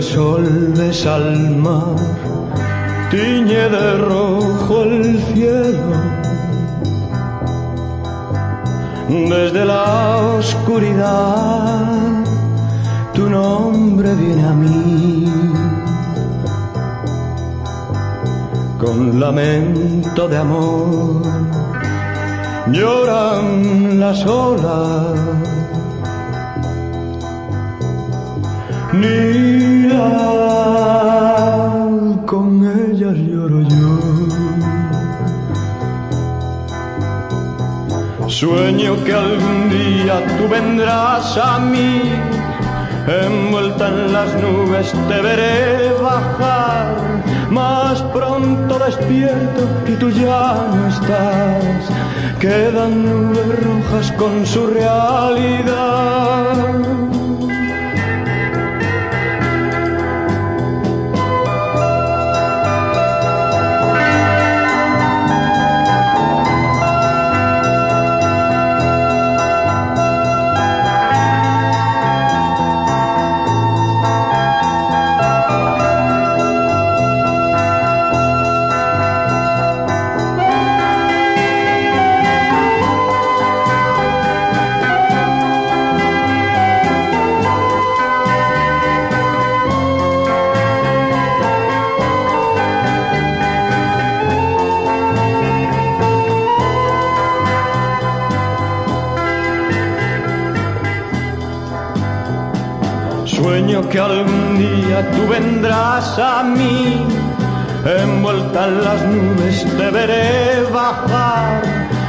sol besa al mar, tiñe de rojo el cielo. Desde la oscuridad tu nombre viene a mí. Con lamento de amor lloran las olas. Con ellas lloro yo. Sueño que algún día tú vendrás a mí, envuelta en las nubes te veré bajar, más pronto despierto y tú ya no estás, quedan nubes rojas con su realidad. Sueño que algún día tú vendrás a mí, envuelta en las nubes te veré bajar,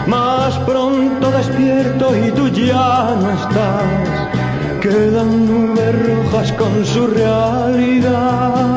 más pronto despierto y tú ya no estás, quedan nubes rojas con su realidad.